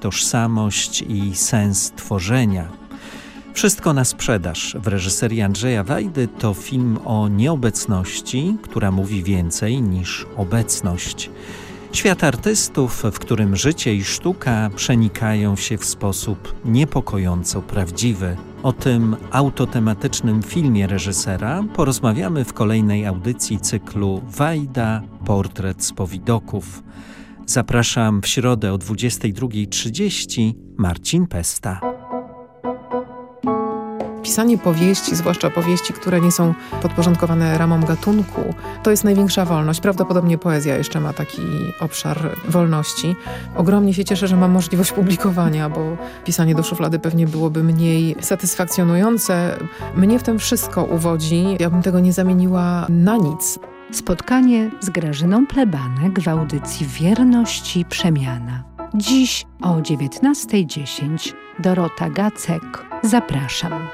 tożsamość i sens tworzenia. Wszystko na sprzedaż w reżyserii Andrzeja Wajdy to film o nieobecności, która mówi więcej niż obecność. Świat artystów, w którym życie i sztuka przenikają się w sposób niepokojąco prawdziwy. O tym autotematycznym filmie reżysera porozmawiamy w kolejnej audycji cyklu Wajda Portret z powidoków. Zapraszam w środę o 22.30 Marcin Pesta. Pisanie powieści, zwłaszcza powieści, które nie są podporządkowane ramom gatunku, to jest największa wolność. Prawdopodobnie poezja jeszcze ma taki obszar wolności. Ogromnie się cieszę, że mam możliwość publikowania, bo pisanie do szuflady pewnie byłoby mniej satysfakcjonujące. Mnie w tym wszystko uwodzi. Ja bym tego nie zamieniła na nic. Spotkanie z Grażyną Plebanek w audycji Wierności Przemiana. Dziś o 19.10 Dorota Gacek. Zapraszam.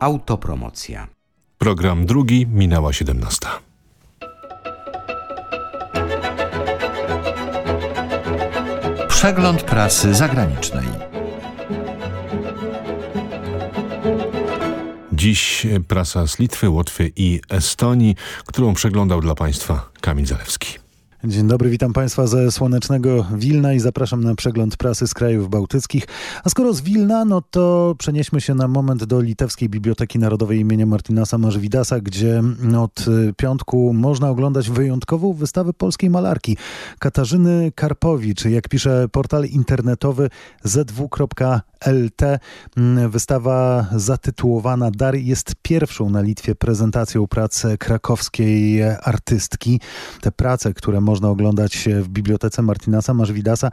Autopromocja. Program drugi minęła 17. Przegląd prasy zagranicznej. Dziś prasa z Litwy, Łotwy i Estonii, którą przeglądał dla Państwa Kamil Zalewski. Dzień dobry, witam Państwa ze słonecznego Wilna i zapraszam na przegląd prasy z krajów bałtyckich. A skoro z Wilna, no to przenieśmy się na moment do Litewskiej Biblioteki Narodowej imienia Martinasa Marzwidasa, gdzie od piątku można oglądać wyjątkową wystawę polskiej malarki Katarzyny Karpowicz. Jak pisze portal internetowy zw.lt, wystawa zatytułowana Dar jest pierwszą na Litwie prezentacją prac krakowskiej artystki. Te prace, które można oglądać w Bibliotece Martinasa Marzwidasa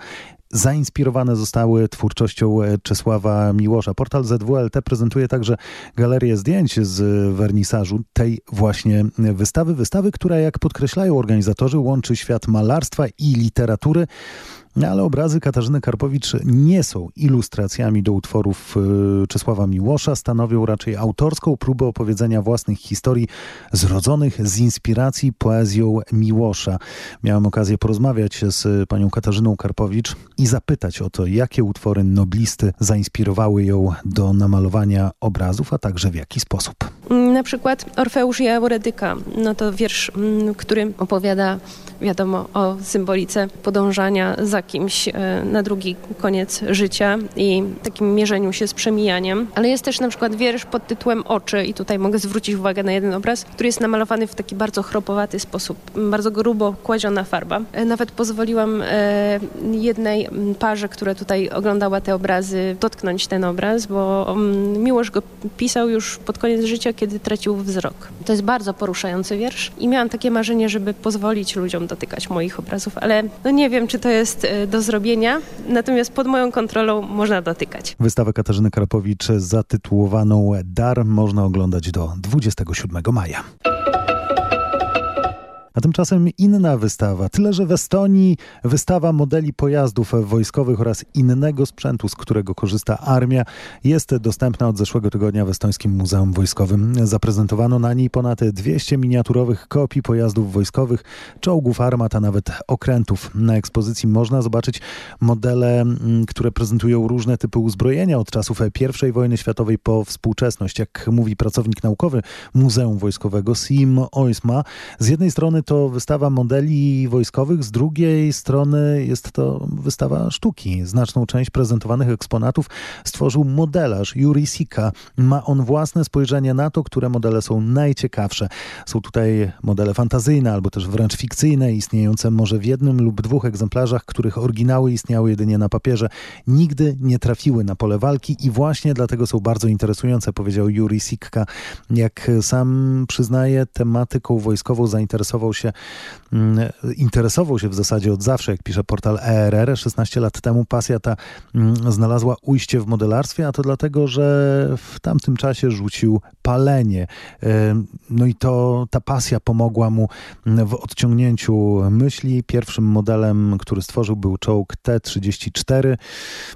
zainspirowane zostały twórczością Czesława Miłosza. Portal ZWLT prezentuje także galerię zdjęć z wernisażu tej właśnie wystawy. Wystawy, która jak podkreślają organizatorzy łączy świat malarstwa i literatury. Ale obrazy Katarzyny Karpowicz nie są ilustracjami do utworów Czesława Miłosza, stanowią raczej autorską próbę opowiedzenia własnych historii zrodzonych z inspiracji poezją Miłosza. Miałem okazję porozmawiać z panią Katarzyną Karpowicz i zapytać o to, jakie utwory noblisty zainspirowały ją do namalowania obrazów, a także w jaki sposób. Na przykład Orfeusz i Eurydyka, no to wiersz, który opowiada, wiadomo, o symbolice podążania za kimś na drugi koniec życia i takim mierzeniu się z przemijaniem. Ale jest też na przykład wiersz pod tytułem Oczy i tutaj mogę zwrócić uwagę na jeden obraz, który jest namalowany w taki bardzo chropowaty sposób, bardzo grubo kładziona farba. Nawet pozwoliłam jednej parze, która tutaj oglądała te obrazy, dotknąć ten obraz, bo Miłosz go pisał już pod koniec życia, kiedy tracił wzrok. To jest bardzo poruszający wiersz i miałam takie marzenie, żeby pozwolić ludziom dotykać moich obrazów, ale no nie wiem, czy to jest do zrobienia, natomiast pod moją kontrolą można dotykać. Wystawę Katarzyny Karapowicz zatytułowaną Dar można oglądać do 27 maja. A tymczasem inna wystawa, tyle że w Estonii wystawa modeli pojazdów wojskowych oraz innego sprzętu, z którego korzysta armia, jest dostępna od zeszłego tygodnia w Estońskim Muzeum Wojskowym. Zaprezentowano na niej ponad 200 miniaturowych kopii pojazdów wojskowych, czołgów armat, a nawet okrętów. Na ekspozycji można zobaczyć modele, które prezentują różne typy uzbrojenia od czasów I wojny światowej po współczesność. Jak mówi pracownik naukowy Muzeum Wojskowego Sim Oisma, z jednej strony to wystawa modeli wojskowych, z drugiej strony jest to wystawa sztuki. Znaczną część prezentowanych eksponatów stworzył modelarz Yuri Sika. Ma on własne spojrzenie na to, które modele są najciekawsze. Są tutaj modele fantazyjne albo też wręcz fikcyjne, istniejące może w jednym lub dwóch egzemplarzach, których oryginały istniały jedynie na papierze. Nigdy nie trafiły na pole walki i właśnie dlatego są bardzo interesujące, powiedział Yuri Sikka. Jak sam przyznaje, tematyką wojskową zainteresował się interesował się w zasadzie od zawsze, jak pisze portal ERR. 16 lat temu pasja ta znalazła ujście w modelarstwie, a to dlatego, że w tamtym czasie rzucił palenie. No i to ta pasja pomogła mu w odciągnięciu myśli. Pierwszym modelem, który stworzył był czołg T-34.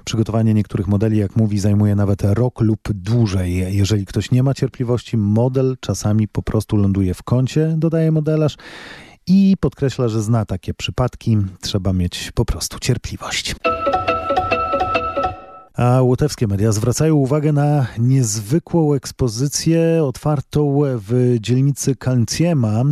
Przygotowanie niektórych modeli, jak mówi, zajmuje nawet rok lub dłużej. Jeżeli ktoś nie ma cierpliwości, model czasami po prostu ląduje w kącie, dodaje modelarz i podkreśla, że zna takie przypadki. Trzeba mieć po prostu cierpliwość. A łotewskie media zwracają uwagę na niezwykłą ekspozycję otwartą w dzielnicy Kalnciema.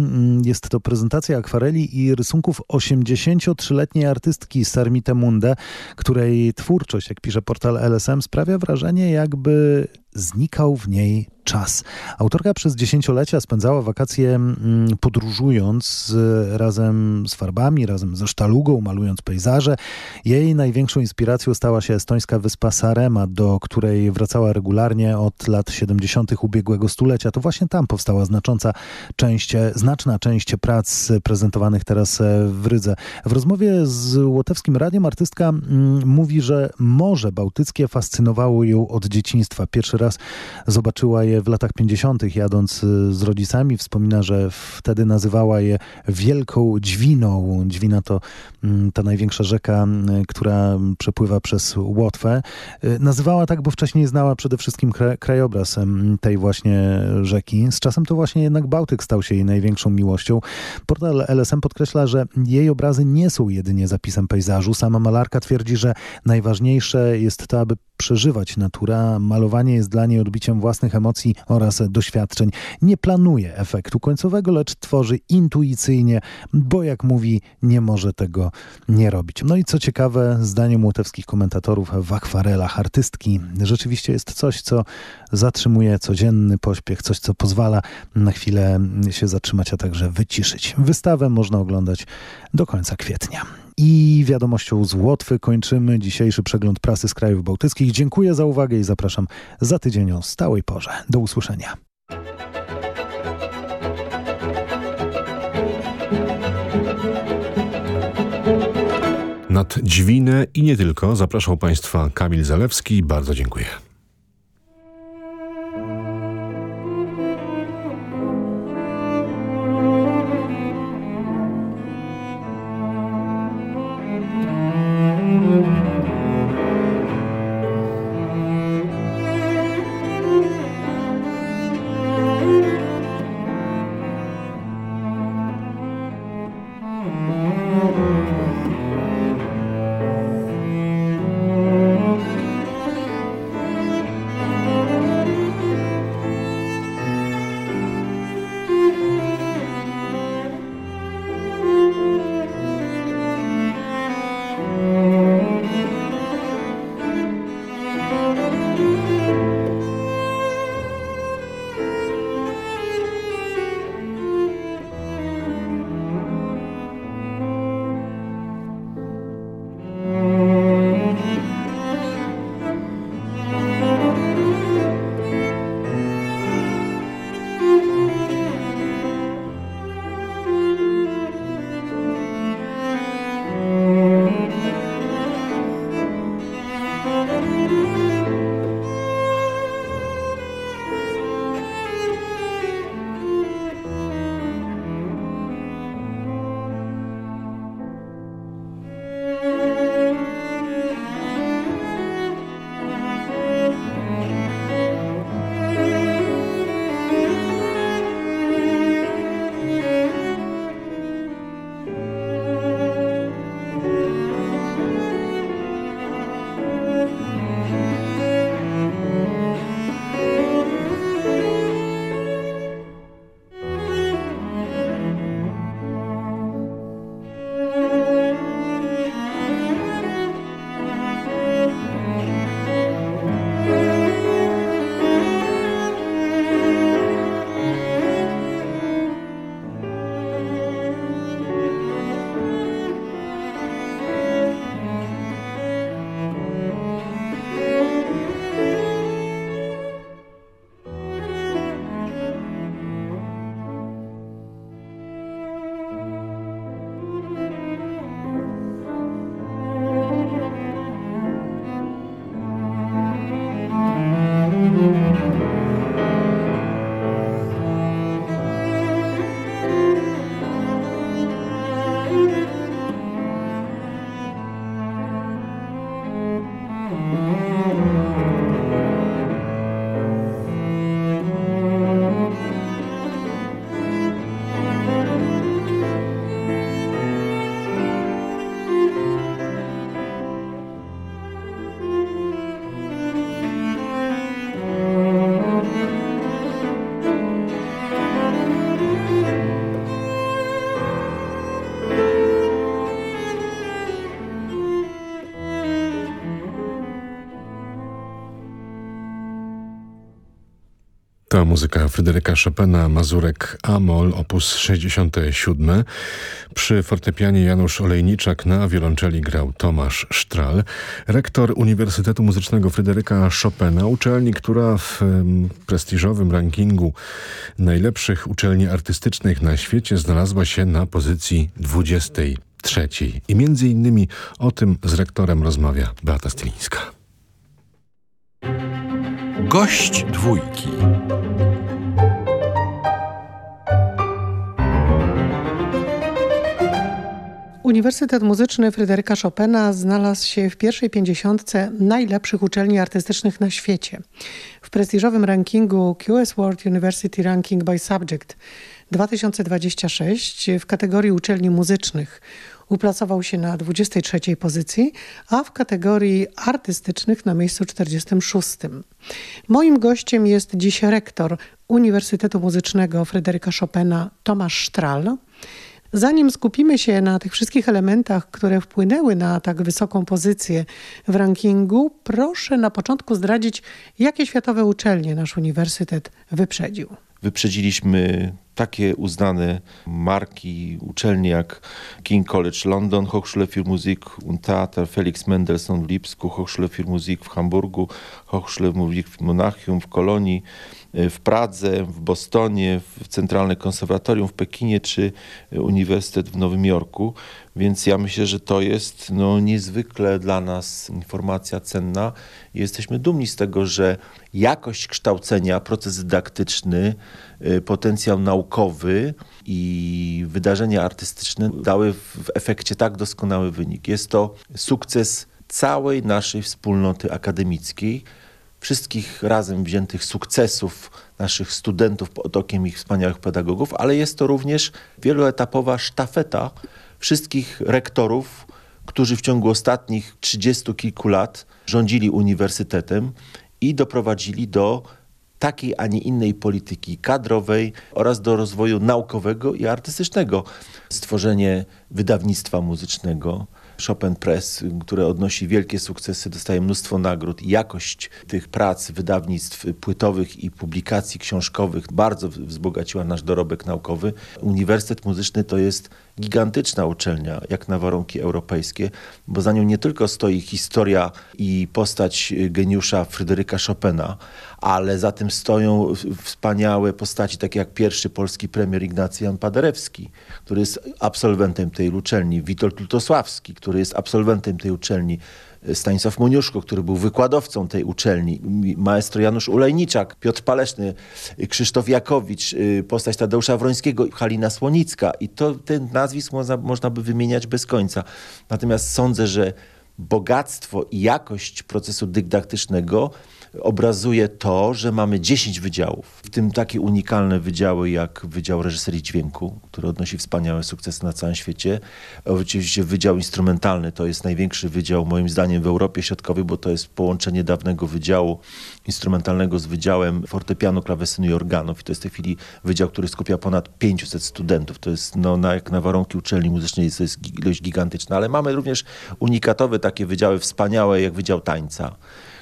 Jest to prezentacja akwareli i rysunków 83-letniej artystki Sarmite Munde, której twórczość, jak pisze portal LSM, sprawia wrażenie, jakby znikał w niej czas. Autorka przez dziesięciolecia spędzała wakacje mm, podróżując razem z farbami, razem ze sztalugą, malując pejzaże. Jej największą inspiracją stała się estońska wyspa Sarema, do której wracała regularnie od lat 70. ubiegłego stulecia. To właśnie tam powstała znacząca część, znaczna część prac prezentowanych teraz w Rydze. W rozmowie z Łotewskim Radiem artystka mm, mówi, że Morze Bałtyckie fascynowało ją od dzieciństwa. Pierwszy raz zobaczyła je w latach 50., jadąc y, z rodzicami. Wspomina, że wtedy nazywała je Wielką Dźwiną. Dźwina to mm, ta największa rzeka, y, która przepływa przez Łotwę. Y, nazywała tak, bo wcześniej znała przede wszystkim krajobraz tej właśnie rzeki. Z czasem to właśnie jednak Bałtyk stał się jej największą miłością. Portal LSM podkreśla, że jej obrazy nie są jedynie zapisem pejzażu. Sama malarka twierdzi, że najważniejsze jest to, aby przeżywać natura. Malowanie jest dla niej odbiciem własnych emocji oraz doświadczeń. Nie planuje efektu końcowego, lecz tworzy intuicyjnie, bo jak mówi, nie może tego nie robić. No i co ciekawe, zdaniem łotewskich komentatorów w akwarelach artystki rzeczywiście jest coś, co zatrzymuje codzienny pośpiech, coś, co pozwala na chwilę się zatrzymać, a także wyciszyć. Wystawę można oglądać do końca kwietnia. I wiadomością z Łotwy kończymy dzisiejszy przegląd prasy z krajów bałtyckich. Dziękuję za uwagę i zapraszam za tydzień o stałej porze. Do usłyszenia. Nad Dźwinę i nie tylko zapraszał Państwa Kamil Zalewski. Bardzo dziękuję. Państwa muzyka Fryderyka Chopina, Mazurek Amol, op. 67. Przy fortepianie Janusz Olejniczak, na wiolonczeli grał Tomasz Sztral, rektor Uniwersytetu Muzycznego Fryderyka Chopina, uczelni, która w prestiżowym rankingu najlepszych uczelni artystycznych na świecie znalazła się na pozycji 23. I między innymi o tym z rektorem rozmawia Beata Stylińska. Gość dwójki. Uniwersytet Muzyczny Fryderyka Chopina znalazł się w pierwszej pięćdziesiątce najlepszych uczelni artystycznych na świecie. W prestiżowym rankingu QS World University Ranking by Subject 2026 w kategorii uczelni muzycznych uplasował się na 23 pozycji, a w kategorii artystycznych na miejscu 46. Moim gościem jest dziś rektor Uniwersytetu Muzycznego Fryderyka Chopina Tomasz Sztral. Zanim skupimy się na tych wszystkich elementach, które wpłynęły na tak wysoką pozycję w rankingu, proszę na początku zdradzić, jakie światowe uczelnie nasz uniwersytet wyprzedził. Wyprzedziliśmy takie uznane marki, uczelnie jak King College London, Hochschule für Musik und Theater Felix Mendelssohn w Lipsku, Hochschule für Musik w Hamburgu, Hochschule Musik w Monachium w Kolonii, w Pradze, w Bostonie, w Centralne Konserwatorium w Pekinie czy Uniwersytet w Nowym Jorku. Więc ja myślę, że to jest no, niezwykle dla nas informacja cenna. Jesteśmy dumni z tego, że jakość kształcenia, proces dydaktyczny, y, potencjał naukowy i wydarzenia artystyczne dały w efekcie tak doskonały wynik. Jest to sukces całej naszej wspólnoty akademickiej, wszystkich razem wziętych sukcesów naszych studentów pod okiem ich wspaniałych pedagogów, ale jest to również wieloetapowa sztafeta wszystkich rektorów, którzy w ciągu ostatnich trzydziestu kilku lat rządzili uniwersytetem i doprowadzili do takiej, a nie innej polityki kadrowej oraz do rozwoju naukowego i artystycznego. Stworzenie wydawnictwa muzycznego, Chopin Press, które odnosi wielkie sukcesy, dostaje mnóstwo nagród. Jakość tych prac, wydawnictw płytowych i publikacji książkowych bardzo wzbogaciła nasz dorobek naukowy. Uniwersytet Muzyczny to jest gigantyczna uczelnia, jak na warunki europejskie, bo za nią nie tylko stoi historia i postać geniusza Fryderyka Chopina, ale za tym stoją wspaniałe postaci, takie jak pierwszy polski premier Ignacy Jan Paderewski, który jest absolwentem tej uczelni, Witold Lutosławski, który jest absolwentem tej uczelni, Stanisław Moniuszko, który był wykładowcą tej uczelni, maestro Janusz Ulejniczak, Piotr Paleszny, Krzysztof Jakowicz, y, postać Tadeusza Wrońskiego, Halina Słonicka. I to ten nazwisk można, można by wymieniać bez końca. Natomiast sądzę, że bogactwo i jakość procesu dydaktycznego obrazuje to, że mamy 10 wydziałów, w tym takie unikalne wydziały jak Wydział Reżyserii Dźwięku, który odnosi wspaniałe sukcesy na całym świecie. Oczywiście Wydział Instrumentalny to jest największy wydział moim zdaniem w Europie Środkowej, bo to jest połączenie dawnego wydziału instrumentalnego z wydziałem fortepianu, klawesynu i organów. I to jest w tej chwili wydział, który skupia ponad 500 studentów. To jest no, na, jak na warunki uczelni muzycznej to jest ilość gigantyczna, ale mamy również unikatowe takie wydziały wspaniałe jak Wydział Tańca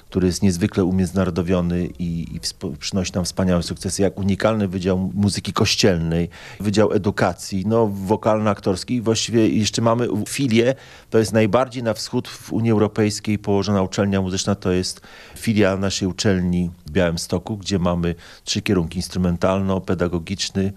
który jest niezwykle umiędzynarodowiony i, i przynosi nam wspaniałe sukcesy, jak unikalny Wydział Muzyki Kościelnej, Wydział Edukacji, no wokalno-aktorski. Właściwie jeszcze mamy filię, to jest najbardziej na wschód w Unii Europejskiej położona uczelnia muzyczna, to jest filia naszej uczelni w Białymstoku, gdzie mamy trzy kierunki instrumentalno-pedagogiczny,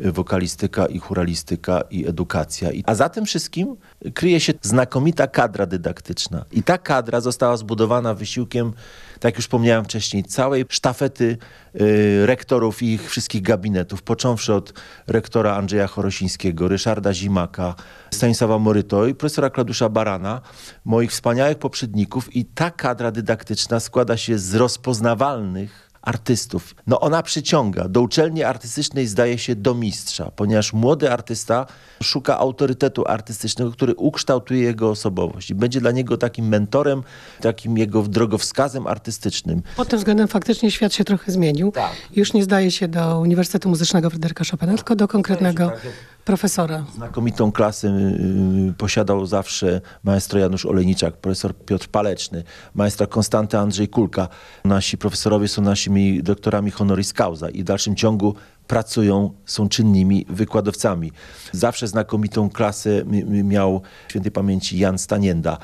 wokalistyka i churalistyka i edukacja. A za tym wszystkim kryje się znakomita kadra dydaktyczna. I ta kadra została zbudowana wysiłkiem, tak jak już wspomniałem wcześniej, całej sztafety y, rektorów i ich wszystkich gabinetów, począwszy od rektora Andrzeja Chorosińskiego, Ryszarda Zimaka, Stanisława Moryto i profesora Klaudusza Barana, moich wspaniałych poprzedników. I ta kadra dydaktyczna składa się z rozpoznawalnych artystów. No ona przyciąga. Do uczelni artystycznej zdaje się do mistrza, ponieważ młody artysta szuka autorytetu artystycznego, który ukształtuje jego osobowość i będzie dla niego takim mentorem, takim jego drogowskazem artystycznym. Pod tym względem faktycznie świat się trochę zmienił. Tak. Już nie zdaje się do Uniwersytetu Muzycznego Fryderyka Chopina, tylko do konkretnego profesora. Znakomitą klasę y, posiadał zawsze maestro Janusz Olejniczak, profesor Piotr Paleczny, maestra Konstanty Andrzej Kulka. Nasi profesorowie są naszymi doktorami honoris causa i w dalszym ciągu pracują, są czynnymi wykładowcami. Zawsze znakomitą klasę miał świętej pamięci Jan Stanienda,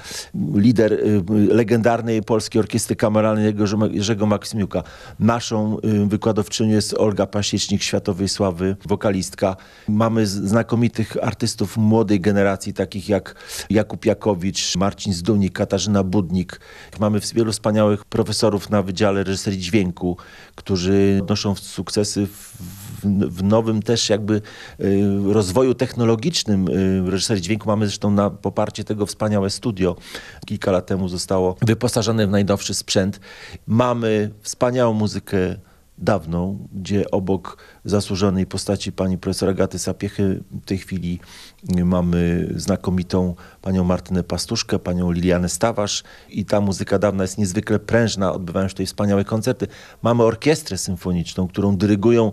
lider y, legendarnej Polskiej Orkiestry Kameralnej Jerzego Maksymiuka. Naszą y, wykładowczynią jest Olga Pasiecznik, światowej sławy, wokalistka. Mamy znakomitych artystów młodej generacji, takich jak Jakub Jakowicz, Marcin Zdunik, Katarzyna Budnik. Mamy wielu wspaniałych profesorów na Wydziale Reżyserii Dźwięku, którzy noszą sukcesy w w, nowym też jakby y, rozwoju technologicznym y, reżyserii dźwięku. Mamy zresztą na poparcie tego wspaniałe studio. Kilka lat temu zostało wyposażone w najnowszy sprzęt. Mamy wspaniałą muzykę dawną, gdzie obok zasłużonej postaci pani profesora Agaty Sapiechy w tej chwili mamy znakomitą panią Martynę Pastuszkę, panią Lilianę Stawarz i ta muzyka dawna jest niezwykle prężna, odbywają się tutaj wspaniałe koncerty. Mamy orkiestrę symfoniczną, którą dyrygują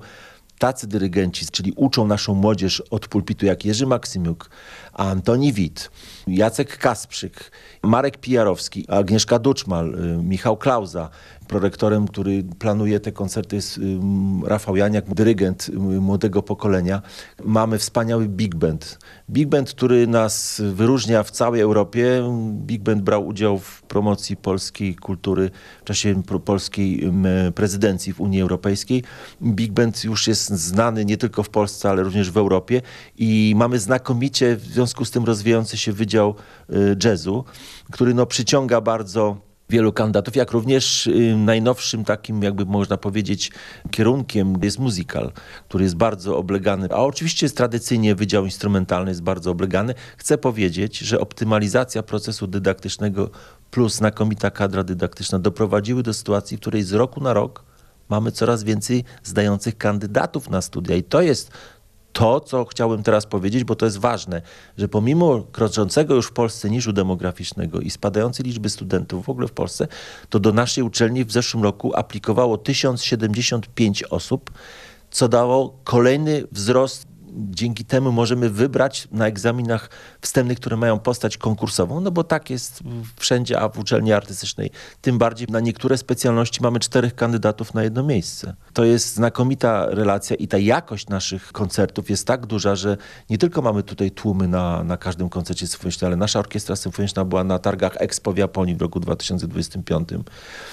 tacy dyrygenci, czyli uczą naszą młodzież od pulpitu, jak Jerzy Maksymiuk, Antoni Wit, Jacek Kasprzyk, Marek Pijarowski, Agnieszka Duczmal, y, Michał Klauza, prorektorem, który planuje te koncerty jest Rafał Janiak, dyrygent młodego pokolenia. Mamy wspaniały big band. Big band, który nas wyróżnia w całej Europie. Big band brał udział w promocji polskiej kultury w czasie polskiej prezydencji w Unii Europejskiej. Big band już jest znany nie tylko w Polsce, ale również w Europie i mamy znakomicie w związku z tym rozwijający się wydział y, jazzu, który no przyciąga bardzo wielu kandydatów, jak również y, najnowszym takim, jakby można powiedzieć, kierunkiem jest musical, który jest bardzo oblegany, a oczywiście jest tradycyjnie wydział instrumentalny jest bardzo oblegany. Chcę powiedzieć, że optymalizacja procesu dydaktycznego plus znakomita kadra dydaktyczna doprowadziły do sytuacji, w której z roku na rok mamy coraz więcej zdających kandydatów na studia i to jest to, co chciałbym teraz powiedzieć, bo to jest ważne, że pomimo kroczącego już w Polsce niżu demograficznego i spadającej liczby studentów w ogóle w Polsce, to do naszej uczelni w zeszłym roku aplikowało 1075 osób, co dało kolejny wzrost dzięki temu możemy wybrać na egzaminach wstępnych, które mają postać konkursową, no bo tak jest wszędzie, a w uczelni artystycznej tym bardziej na niektóre specjalności mamy czterech kandydatów na jedno miejsce. To jest znakomita relacja i ta jakość naszych koncertów jest tak duża, że nie tylko mamy tutaj tłumy na, na każdym koncercie symfonicznym, ale nasza orkiestra symfoniczna była na targach Expo w Japonii w roku 2025.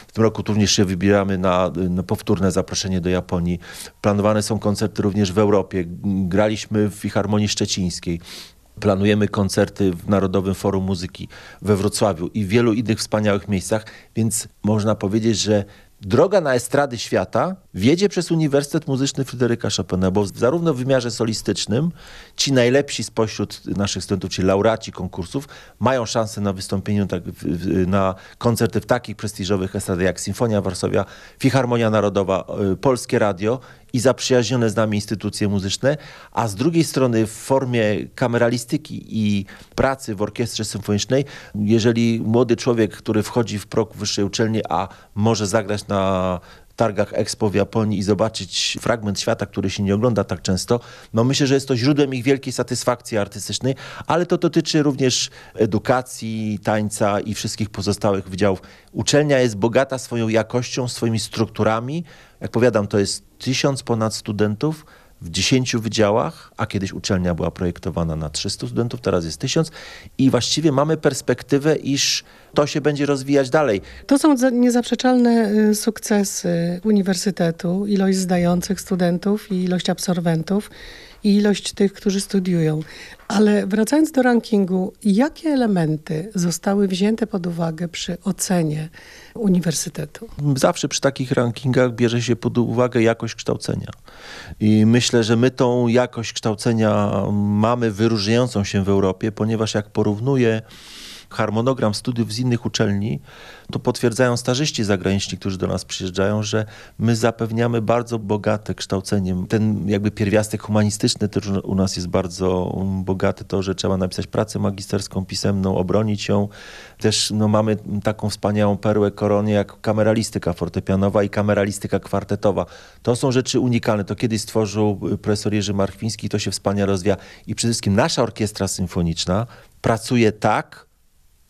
W tym roku również się wybieramy na, na powtórne zaproszenie do Japonii. Planowane są koncerty również w Europie. Grali graliśmy w Filharmonii Szczecińskiej. Planujemy koncerty w Narodowym Forum Muzyki we Wrocławiu i w wielu innych wspaniałych miejscach, więc można powiedzieć, że droga na estrady świata wiedzie przez Uniwersytet Muzyczny Fryderyka Chopina, bo zarówno w wymiarze solistycznym ci najlepsi spośród naszych studentów, czyli laureaci konkursów, mają szansę na wystąpienie tak, na koncerty w takich prestiżowych estradach jak Sinfonia Warszawia, Filharmonia Narodowa, y, Polskie Radio i zaprzyjaźnione z nami instytucje muzyczne, a z drugiej strony w formie kameralistyki i pracy w orkiestrze symfonicznej, jeżeli młody człowiek, który wchodzi w prok wyższej uczelni, a może zagrać na targach Expo w Japonii i zobaczyć fragment świata, który się nie ogląda tak często, no myślę, że jest to źródłem ich wielkiej satysfakcji artystycznej, ale to dotyczy również edukacji, tańca i wszystkich pozostałych wydziałów. Uczelnia jest bogata swoją jakością, swoimi strukturami. Jak powiadam, to jest tysiąc ponad studentów, w 10 wydziałach, a kiedyś uczelnia była projektowana na 300 studentów, teraz jest 1000 i właściwie mamy perspektywę, iż to się będzie rozwijać dalej. To są niezaprzeczalne y, sukcesy uniwersytetu, ilość zdających studentów i ilość absolwentów i ilość tych, którzy studiują. Ale wracając do rankingu, jakie elementy zostały wzięte pod uwagę przy ocenie uniwersytetu? Zawsze przy takich rankingach bierze się pod uwagę jakość kształcenia. I myślę, że my tą jakość kształcenia mamy wyróżniającą się w Europie, ponieważ jak porównuję harmonogram studiów z innych uczelni, to potwierdzają starzyści zagraniczni, którzy do nas przyjeżdżają, że my zapewniamy bardzo bogate kształcenie. Ten jakby pierwiastek humanistyczny też u nas jest bardzo bogaty. To, że trzeba napisać pracę magisterską, pisemną, obronić ją. Też no, mamy taką wspaniałą perłę koronie jak kameralistyka fortepianowa i kameralistyka kwartetowa. To są rzeczy unikalne. To kiedyś stworzył profesor Jerzy Marchwiński, to się wspaniale rozwija. I przede wszystkim nasza orkiestra symfoniczna pracuje tak,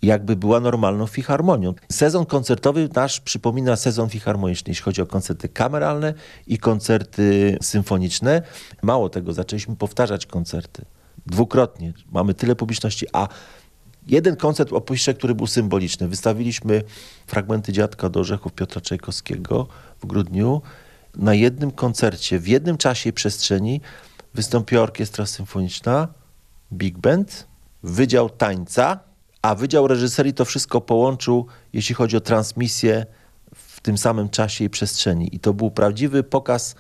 jakby była normalną filharmonią. Sezon koncertowy nasz przypomina sezon filharmoniczny, jeśli chodzi o koncerty kameralne i koncerty symfoniczne. Mało tego, zaczęliśmy powtarzać koncerty. Dwukrotnie. Mamy tyle publiczności, a jeden koncert opuszczę, który był symboliczny. Wystawiliśmy fragmenty Dziadka do Orzechów Piotra Czajkowskiego w grudniu. Na jednym koncercie, w jednym czasie i przestrzeni wystąpiła orkiestra symfoniczna, big band, wydział tańca, a Wydział Reżyserii to wszystko połączył, jeśli chodzi o transmisję w tym samym czasie i przestrzeni. I to był prawdziwy pokaz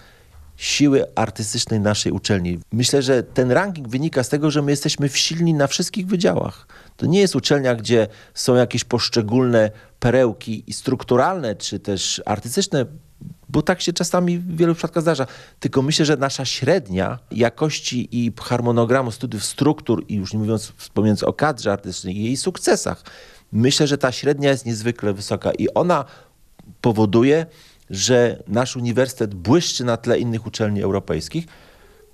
siły artystycznej naszej uczelni. Myślę, że ten ranking wynika z tego, że my jesteśmy silni na wszystkich wydziałach. To nie jest uczelnia, gdzie są jakieś poszczególne perełki i strukturalne, czy też artystyczne bo tak się czasami w wielu przypadkach zdarza. Tylko myślę, że nasza średnia jakości i harmonogramu studiów struktur i już nie mówiąc, wspominając o kadrze artystycznej i jej sukcesach, myślę, że ta średnia jest niezwykle wysoka i ona powoduje, że nasz uniwersytet błyszczy na tle innych uczelni europejskich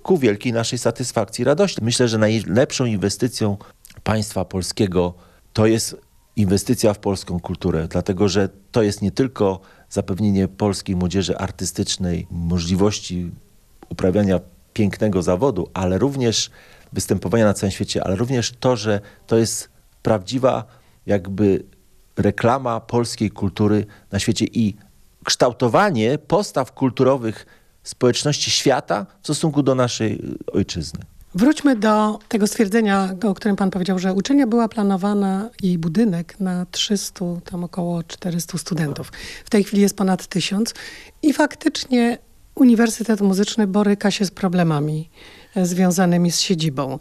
ku wielkiej naszej satysfakcji i radości. Myślę, że najlepszą inwestycją państwa polskiego to jest inwestycja w polską kulturę, dlatego że to jest nie tylko zapewnienie polskiej młodzieży artystycznej możliwości uprawiania pięknego zawodu, ale również występowania na całym świecie, ale również to, że to jest prawdziwa jakby reklama polskiej kultury na świecie i kształtowanie postaw kulturowych społeczności świata w stosunku do naszej ojczyzny. Wróćmy do tego stwierdzenia, o którym pan powiedział, że uczelnia była planowana, jej budynek na 300, tam około 400 studentów. W tej chwili jest ponad 1000 i faktycznie Uniwersytet Muzyczny boryka się z problemami związanymi z siedzibą.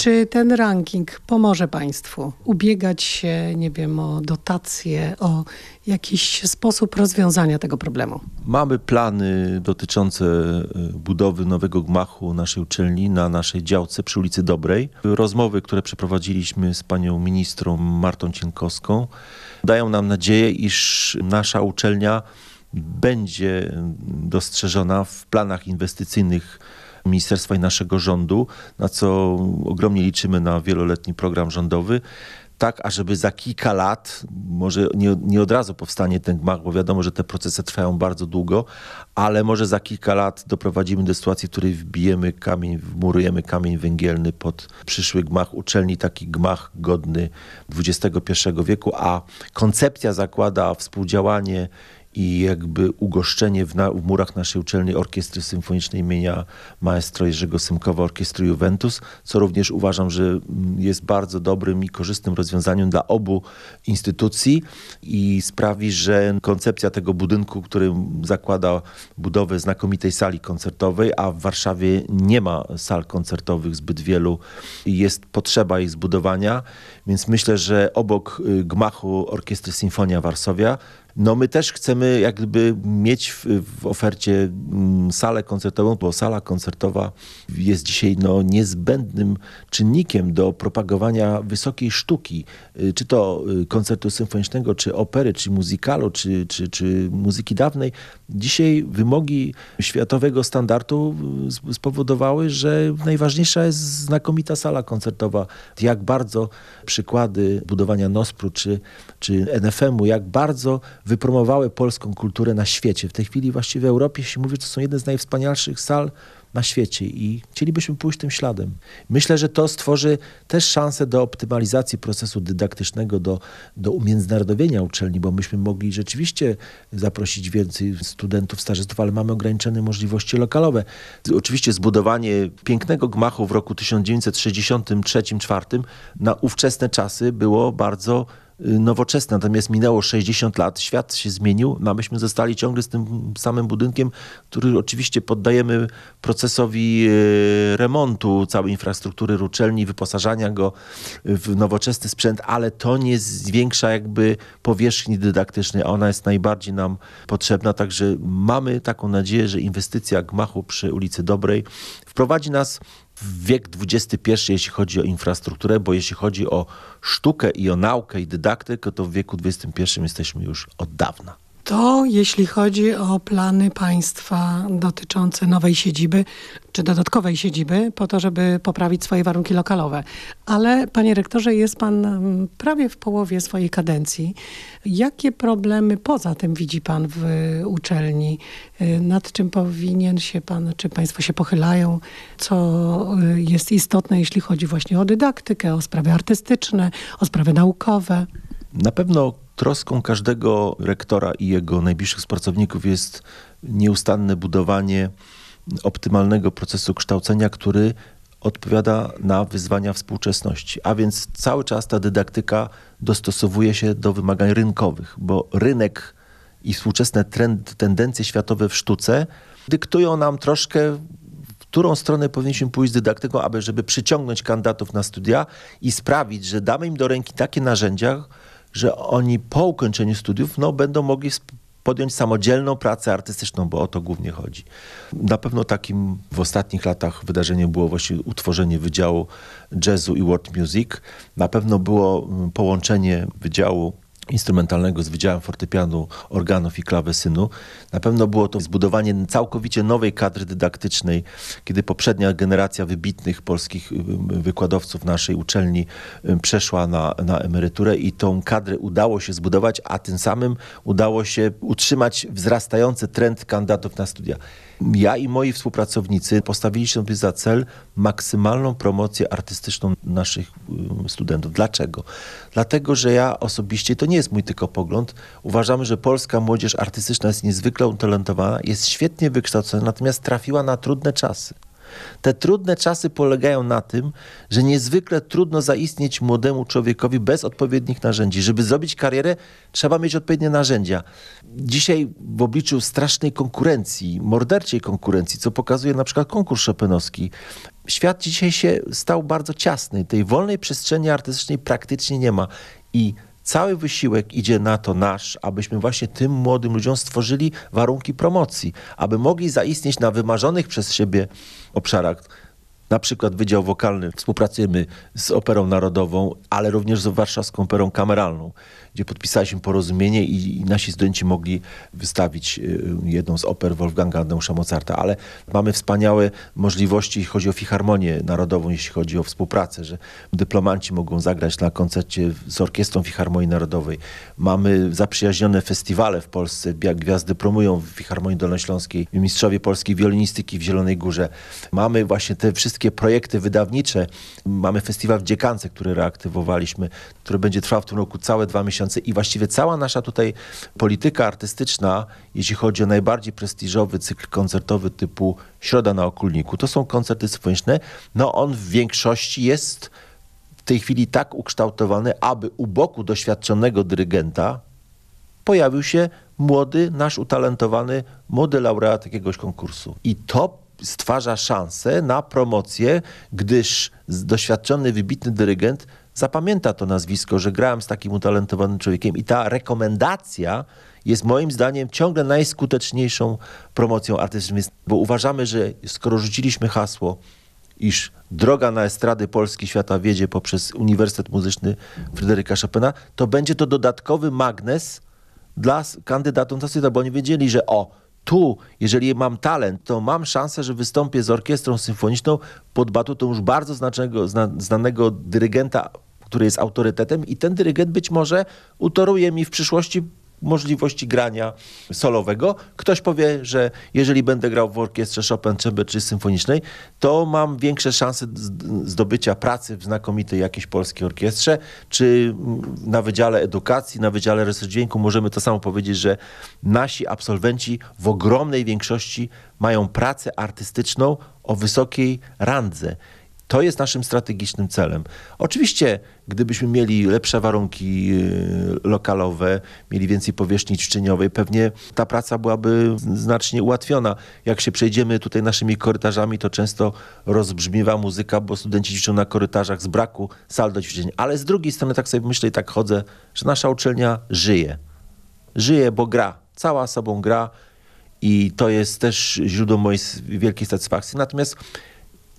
Czy ten ranking pomoże Państwu ubiegać się, nie wiem, o dotacje, o jakiś sposób rozwiązania tego problemu? Mamy plany dotyczące e, budowy nowego gmachu naszej uczelni na naszej działce przy ulicy Dobrej. Rozmowy, które przeprowadziliśmy z panią ministrą Martą Cienkowską dają nam nadzieję, iż nasza uczelnia będzie dostrzeżona w planach inwestycyjnych ministerstwa i naszego rządu, na co ogromnie liczymy na wieloletni program rządowy tak, ażeby za kilka lat, może nie, nie od razu powstanie ten gmach, bo wiadomo, że te procesy trwają bardzo długo, ale może za kilka lat doprowadzimy do sytuacji, w której wbijemy kamień, wmurujemy kamień węgielny pod przyszły gmach uczelni, taki gmach godny XXI wieku, a koncepcja zakłada współdziałanie i jakby ugoszczenie w, na, w, murach naszej uczelni Orkiestry Symfonicznej imienia maestro Jerzego Symkowa Orkiestry Juventus, co również uważam, że jest bardzo dobrym i korzystnym rozwiązaniem dla obu instytucji i sprawi, że koncepcja tego budynku, który zakłada budowę znakomitej sali koncertowej, a w Warszawie nie ma sal koncertowych zbyt wielu jest potrzeba ich zbudowania, więc myślę, że obok y, gmachu Orkiestry Symfonia Warszawia no my też chcemy jakby mieć w, w, ofercie mm, salę koncertową, bo sala koncertowa jest dzisiaj no, niezbędnym czynnikiem do propagowania wysokiej sztuki, y, czy to y, koncertu symfonicznego, czy opery, czy muzykalu, czy, czy, czy muzyki dawnej. Dzisiaj wymogi światowego standardu y, spowodowały, że najważniejsza jest znakomita sala koncertowa. Jak bardzo przykłady budowania Nospru czy, czy NFM-u, jak bardzo wypromowały polską kulturę na świecie. W tej chwili właściwie w Europie się mówi, że to są jedne z najwspanialszych sal na świecie i chcielibyśmy pójść tym śladem. Myślę, że to stworzy też szansę do optymalizacji procesu dydaktycznego, do, do umiędzynarodowienia uczelni, bo myśmy mogli rzeczywiście zaprosić więcej studentów, stażystów, ale mamy ograniczone możliwości lokalowe. Oczywiście zbudowanie pięknego gmachu w roku 1963-1964 na ówczesne czasy było bardzo nowoczesne. Natomiast minęło 60 lat, świat się zmienił, no, a myśmy zostali ciągle z tym samym budynkiem, który oczywiście poddajemy procesowi e, remontu całej infrastruktury uczelni, wyposażania go w nowoczesny sprzęt, ale to nie zwiększa jakby powierzchni dydaktycznej, a ona jest najbardziej nam potrzebna. Także mamy taką nadzieję, że inwestycja gmachu przy ulicy Dobrej wprowadzi nas wiek XXI, jeśli chodzi o infrastrukturę, bo jeśli chodzi o sztukę i o naukę i dydaktykę, to w wieku XXI jesteśmy już od dawna. To jeśli chodzi o plany państwa dotyczące nowej siedziby, czy dodatkowej siedziby, po to, żeby poprawić swoje warunki lokalowe. Ale panie rektorze, jest pan mm, prawie w połowie swojej kadencji. Jakie problemy poza tym widzi pan w uczelni? Y, nad czym powinien się pan, czy państwo się pochylają? Co y, jest istotne, jeśli chodzi właśnie o dydaktykę, o sprawy artystyczne, o sprawy naukowe? Na pewno troską każdego rektora i jego najbliższych pracowników jest nieustanne budowanie optymalnego procesu kształcenia, który odpowiada na wyzwania współczesności. A więc cały czas ta dydaktyka dostosowuje się do wymagań rynkowych, bo rynek i współczesne trend, tendencje światowe w sztuce dyktują nam troszkę w którą stronę powinniśmy pójść z dydaktyką, aby żeby przyciągnąć kandydatów na studia i sprawić, że damy im do ręki takie narzędzia, że oni po ukończeniu studiów no, będą mogli podjąć samodzielną pracę artystyczną, bo o to głównie chodzi. Na pewno takim w ostatnich latach wydarzeniem było właśnie utworzenie Wydziału Jazzu i World Music. Na pewno było mm, połączenie Wydziału instrumentalnego z Wydziałem Fortepianu, Organów i Klawesynu. Na pewno było to zbudowanie całkowicie nowej kadry dydaktycznej, kiedy poprzednia generacja wybitnych polskich y, y, wykładowców naszej uczelni y, przeszła na, na emeryturę i tą kadrę udało się zbudować, a tym samym udało się utrzymać wzrastający trend kandydatów na studia. Ja i moi współpracownicy postawiliśmy sobie za cel maksymalną promocję artystyczną naszych studentów. Dlaczego? Dlatego, że ja osobiście, to nie jest mój tylko pogląd, uważamy, że polska młodzież artystyczna jest niezwykle utalentowana, jest świetnie wykształcona, natomiast trafiła na trudne czasy. Te trudne czasy polegają na tym, że niezwykle trudno zaistnieć młodemu człowiekowi bez odpowiednich narzędzi. Żeby zrobić karierę, trzeba mieć odpowiednie narzędzia. Dzisiaj w obliczu strasznej konkurencji, morderczej konkurencji, co pokazuje na przykład konkurs szopenowski, świat dzisiaj się stał bardzo ciasny. Tej wolnej przestrzeni artystycznej praktycznie nie ma. I cały wysiłek idzie na to nasz, abyśmy właśnie tym młodym ludziom stworzyli warunki promocji, aby mogli zaistnieć na wymarzonych przez siebie obszarach. Na przykład Wydział Wokalny współpracujemy z Operą Narodową, ale również z Warszawską Operą Kameralną gdzie podpisaliśmy porozumienie i, i nasi studenci mogli wystawić y, jedną z oper Wolfganga Adeusza Mozarta. Ale mamy wspaniałe możliwości, jeśli chodzi o Filharmonię Narodową, jeśli chodzi o współpracę, że dyplomanci mogą zagrać na koncercie z Orkiestrą Filharmonii Narodowej. Mamy zaprzyjaźnione festiwale w Polsce, gwiazdy promują w Filharmonii Dolnośląskiej, mistrzowie polskiej wiolinistyki w Zielonej Górze. Mamy właśnie te wszystkie projekty wydawnicze. Mamy festiwal w Dziekance, który reaktywowaliśmy, który będzie trwał w tym roku całe dwa miesiące i właściwie cała nasza tutaj polityka artystyczna, jeśli chodzi o najbardziej prestiżowy cykl koncertowy typu Środa na Okulniku, to są koncerty symfoniczne, no on w większości jest w tej chwili tak ukształtowany, aby u boku doświadczonego dyrygenta pojawił się młody, nasz utalentowany, młody laureat jakiegoś konkursu. I to stwarza szansę na promocję, gdyż doświadczony, wybitny dyrygent zapamięta to nazwisko, że grałem z takim utalentowanym człowiekiem i ta rekomendacja jest moim zdaniem ciągle najskuteczniejszą promocją artystyczną, bo uważamy, że skoro rzuciliśmy hasło, iż droga na estrady Polski świata wiedzie poprzez Uniwersytet Muzyczny Fryderyka Chopina, to będzie to dodatkowy magnes dla kandydatów na studia, bo oni wiedzieli, że o, tu, jeżeli mam talent, to mam szansę, że wystąpię z orkiestrą symfoniczną pod batutą już bardzo znacznego, zna, znanego dyrygenta, który jest autorytetem i ten dyrygent być może utoruje mi w przyszłości możliwości grania solowego. Ktoś powie, że jeżeli będę grał w orkiestrze Chopin czy symfonicznej, to mam większe szanse zdobycia pracy w znakomitej jakiejś polskiej orkiestrze, czy na Wydziale Edukacji, na Wydziale Reżyserii Dźwięku możemy to samo powiedzieć, że nasi absolwenci w ogromnej większości mają pracę artystyczną o wysokiej randze. To jest naszym strategicznym celem. Oczywiście, gdybyśmy mieli lepsze warunki y, lokalowe, mieli więcej powierzchni ćwiczeniowej, pewnie ta praca byłaby znacznie ułatwiona. Jak się przejdziemy tutaj naszymi korytarzami, to często rozbrzmiewa muzyka, bo studenci ćwiczą na korytarzach z braku sal do ćwiczeń. Ale z drugiej strony tak sobie myślę i tak chodzę, że nasza uczelnia żyje. Żyje, bo gra. Cała sobą gra i to jest też źródło mojej wielkiej satysfakcji. Natomiast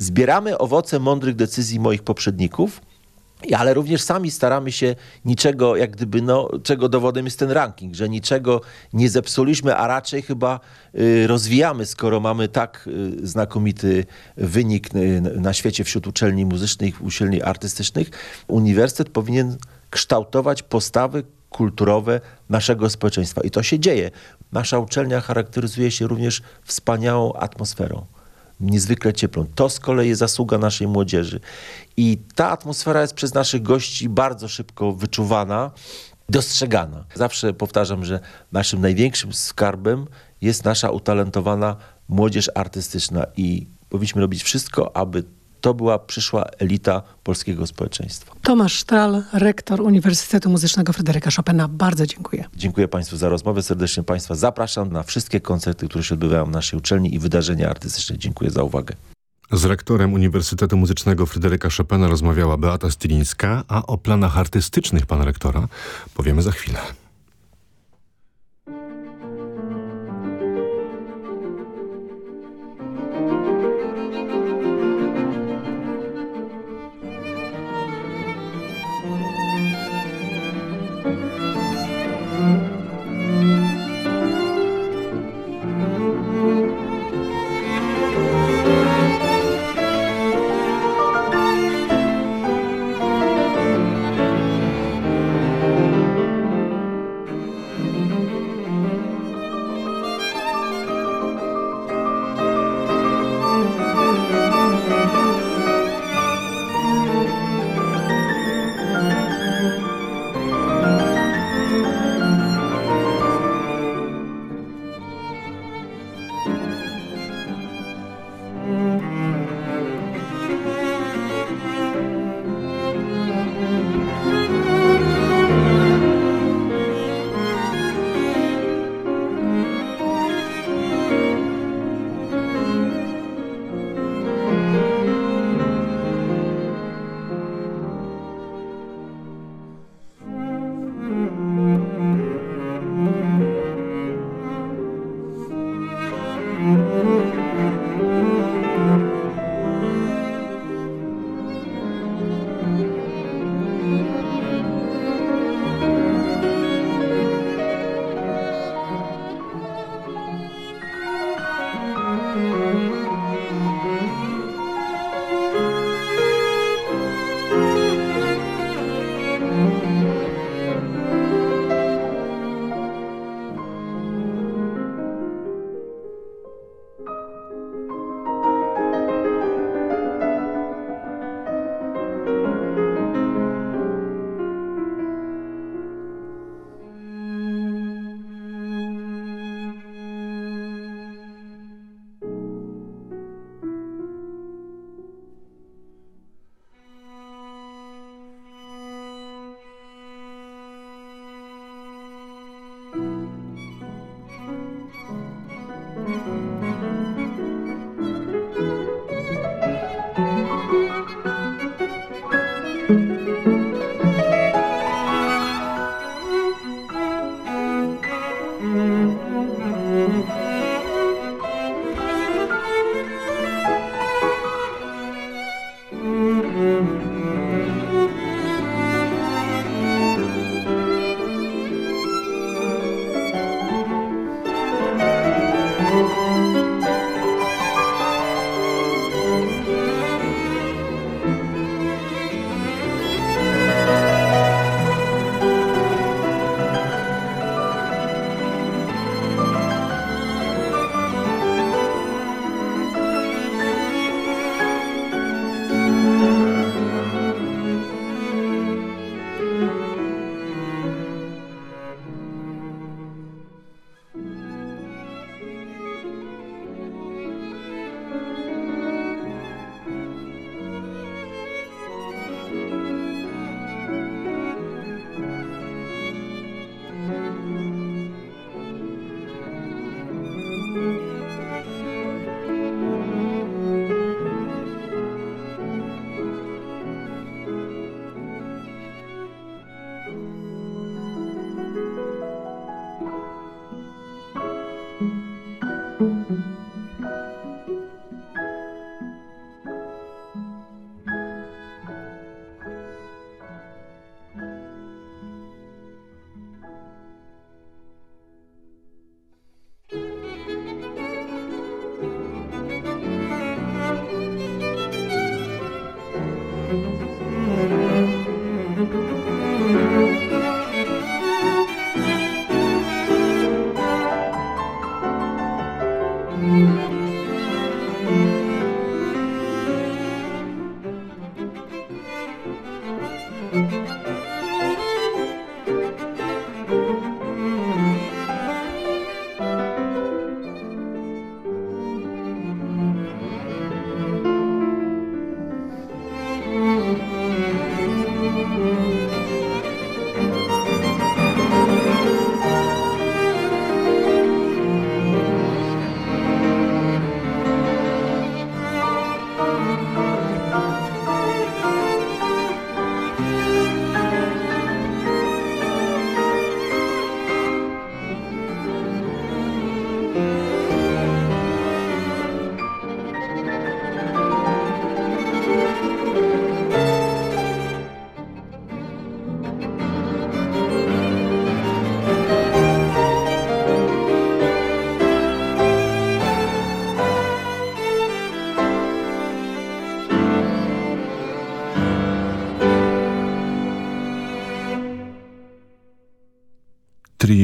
zbieramy owoce mądrych decyzji moich poprzedników, ale również sami staramy się niczego, jak gdyby, no, czego dowodem jest ten ranking, że niczego nie zepsuliśmy, a raczej chyba y, rozwijamy, skoro mamy tak y, znakomity wynik y, na świecie wśród uczelni muzycznych, uczelni artystycznych. Uniwersytet powinien kształtować postawy kulturowe naszego społeczeństwa. I to się dzieje. Nasza uczelnia charakteryzuje się również wspaniałą atmosferą niezwykle cieplą. To z kolei jest zasługa naszej młodzieży. I ta atmosfera jest przez naszych gości bardzo szybko wyczuwana, dostrzegana. Zawsze powtarzam, że naszym największym skarbem jest nasza utalentowana młodzież artystyczna i powinniśmy robić wszystko, aby to była przyszła elita polskiego społeczeństwa. Tomasz Sztral, rektor Uniwersytetu Muzycznego Fryderyka Chopina. Bardzo dziękuję. Dziękuję Państwu za rozmowę. Serdecznie Państwa zapraszam na wszystkie koncerty, które się odbywają w naszej uczelni i wydarzenia artystyczne. Dziękuję za uwagę. Z rektorem Uniwersytetu Muzycznego Fryderyka Chopina rozmawiała Beata Stylińska, a o planach artystycznych pana rektora powiemy za chwilę.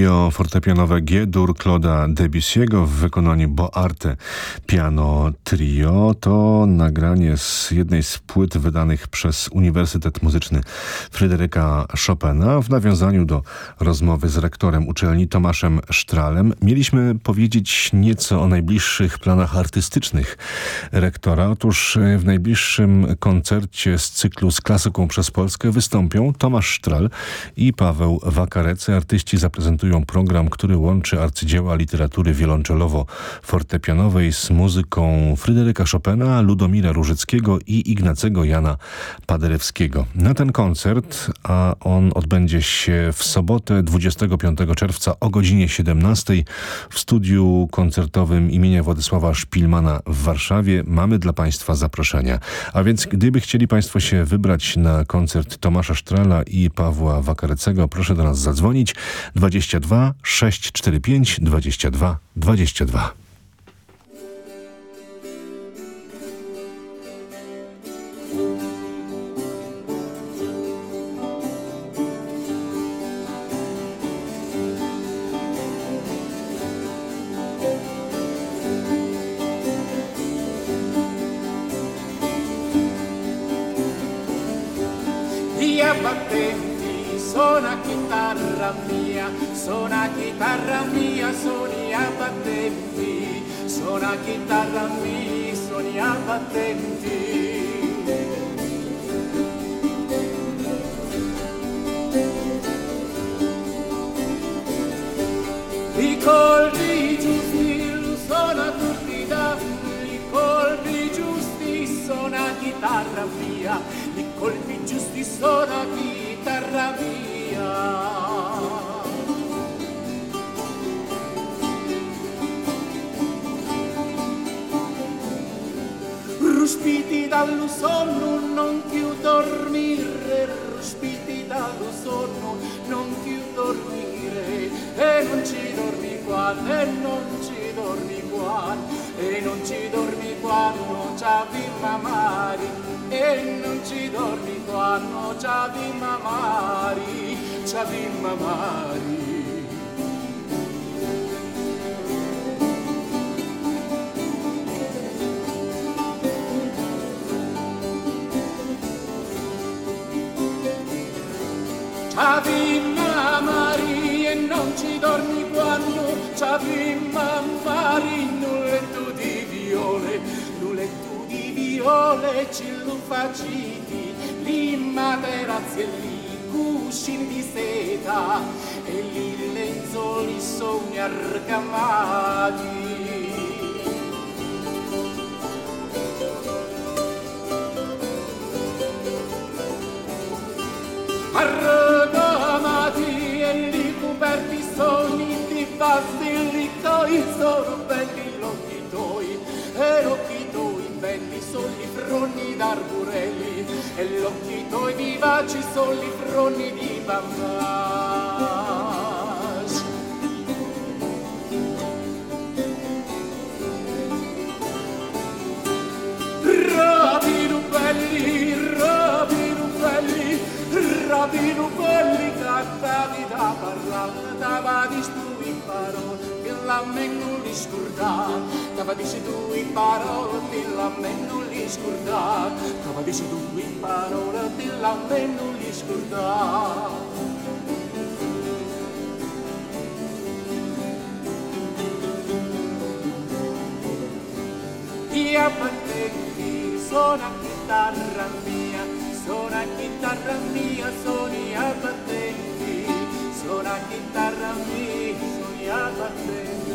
Trio fortepianowe G-dur Claude'a Debussy'ego w wykonaniu Boarte Piano Trio to nagranie z jednej z płyt wydanych przez Uniwersytet Muzyczny Fryderyka Chopina w nawiązaniu do rozmowy z rektorem uczelni Tomaszem Sztralem. Mieliśmy powiedzieć nieco o najbliższych planach artystycznych rektora. Otóż w najbliższym koncercie z cyklu z klasyką przez Polskę wystąpią Tomasz Sztral i Paweł Wakarecy, artyści zaprezentowani prezentują program, który łączy arcydzieła literatury wiolonczelowo-fortepianowej z muzyką Fryderyka Chopina, Ludomira Różyckiego i Ignacego Jana Paderewskiego. Na ten koncert, a on odbędzie się w sobotę 25 czerwca o godzinie 17 w studiu koncertowym imienia Władysława Szpilmana w Warszawie, mamy dla Państwa zaproszenia. A więc gdyby chcieli Państwo się wybrać na koncert Tomasza Sztrala i Pawła Wakarecego, proszę do nas zadzwonić. 20 22 645 22 22. Chitarra mia, suoni a battenti. I colpi giusti tutti da i colpi giusti suona chitarra mia, i colpi giusti suona chitarra mia. Ruspiti dallo sonno, non più dormire, ruspiti dallo sonno, non più dormire, e non ci dormi qua, e non ci dormi qua, e non ci dormi qua, no c'avi mamari, e non ci dormi qua, no c'avi mamari, c'avi mamari. C'avimma mari e non ci dormi quando C'avimma mari in un letto di viole Un letto di viole ci lo faciti Lì materazzi e lì cuscini di seta E lì lenzoli sogni argamati. Arrogamati fronni d'arburelli e gli occhi tuoi vivaci sono i fronni di bambas Rabinu belli, rabinu belli, rabinu belli cantavi da parlare, dava di tu in parole, che la me non li scordà, dava di tu in parole, la me non li scordà, dava di tu in parole, che la me non li scordà. Via battenti, suona chitarra mia, suona chitarra mia, suoni a battenti, suona chitarra mia, suoni a battenti,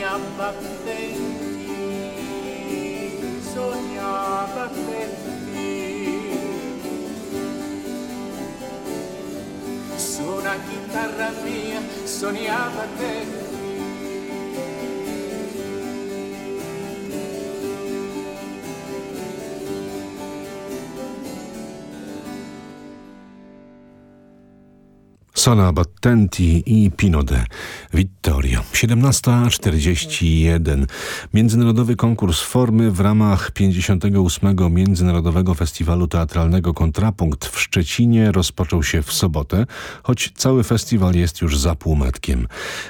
sogni abbattenti, sogni abbattenti. Suona chitarra mia, sogni abbattenti. Sana Battenti i Pino de Vittorio. 17.41. Międzynarodowy konkurs formy w ramach 58. Międzynarodowego Festiwalu Teatralnego Kontrapunkt w Szczecinie rozpoczął się w sobotę, choć cały festiwal jest już za półmetkiem.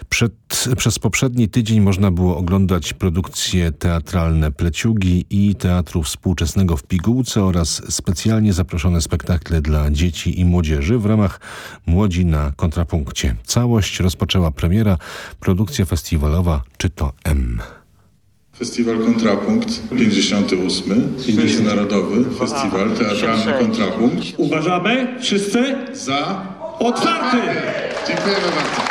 Przed, przez poprzedni tydzień można było oglądać produkcje teatralne Pleciugi i Teatru Współczesnego w Pigułce oraz specjalnie zaproszone spektakle dla dzieci i młodzieży w ramach Młodzi na kontrapunkcie. Całość rozpoczęła premiera, produkcja festiwalowa Czy to M. Festiwal Kontrapunkt 58. Międzynarodowy Festiwal Teatralny Kontrapunkt. Uważamy wszyscy? Za. Otwarty! Dziękujemy bardzo.